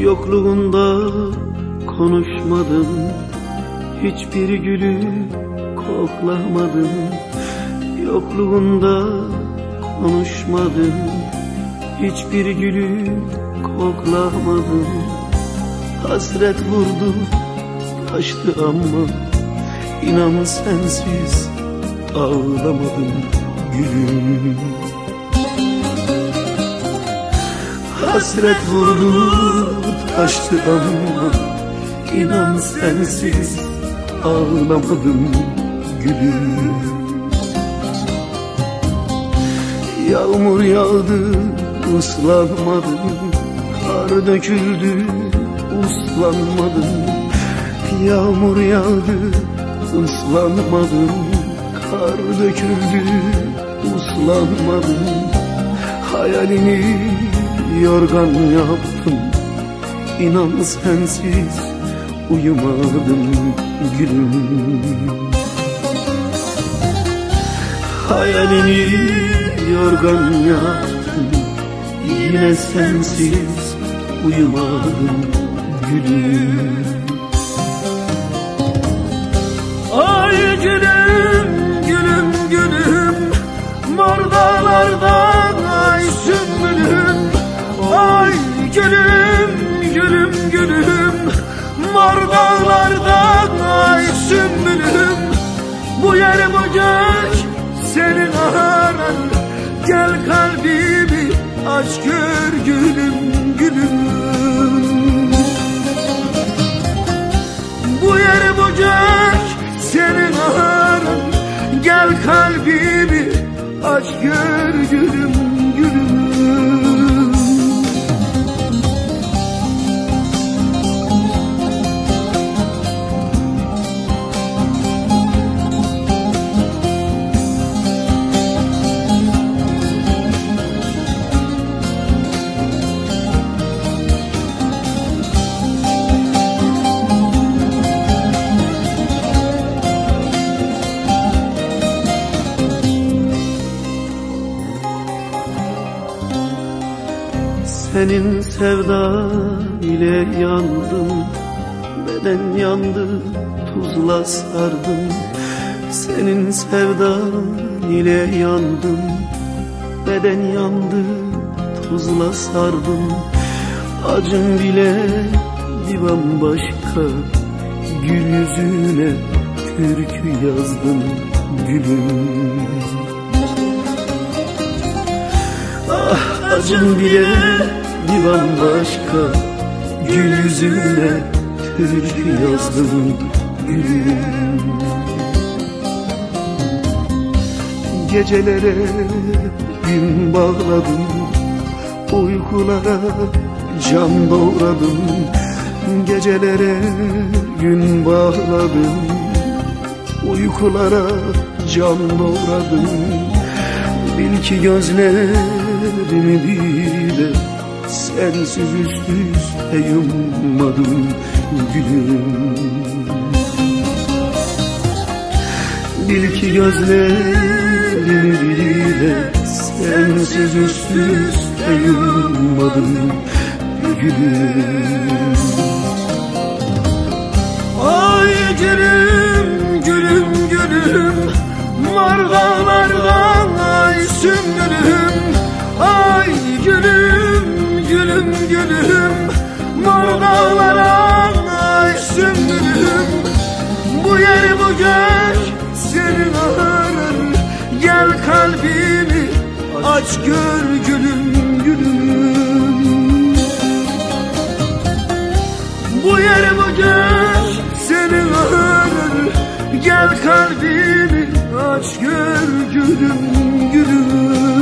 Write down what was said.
Yokluğunda konuşmadım. Hiçbir gülü koklamadım. Yokluğunda konuşmadım. Hiçbir gülü koklamadım. Hasret vurdu taştı ama İnan sensiz ağlamadım gülüm. Hasret vurdu taştı ama İnan sensiz ağlamadım gülüm. Yağmur yağdı ıslanmadım Kar döküldü uslanmadım. Yağmur yağdı ıslanmadım Kar döküldü uslanmadım. Hayalini yorgan yaptım İnan sensiz uyumadım gülüm. Hayalini yorgan yaptım Yine sensiz uyumadım gülüm aç Senin sevda ile yandım Beden yandı tuzla sardım. Senin sevda ile yandım Beden yandı tuzla sardım. Acım bile bir bambaşka Gül yüzüne türkü yazdım gülüm. Ah acım bile bir bambaşka Gül yüzüne türkü yazdım gülüm. Gecelere gün bağladım Uykulara can doğradım. Gecelere gün bağladım Uykulara can doğradım. Bil ki gözlerimi bile Sensiz üst üste yummadım gülüm. Bil ki gözlerimi bile Sensiz üst üste yummadım gülüm. Ay gülüm aç gör gülüm gülüm. Bu yer bu senin arar Gel kalbimi aç gör gülüm gülüm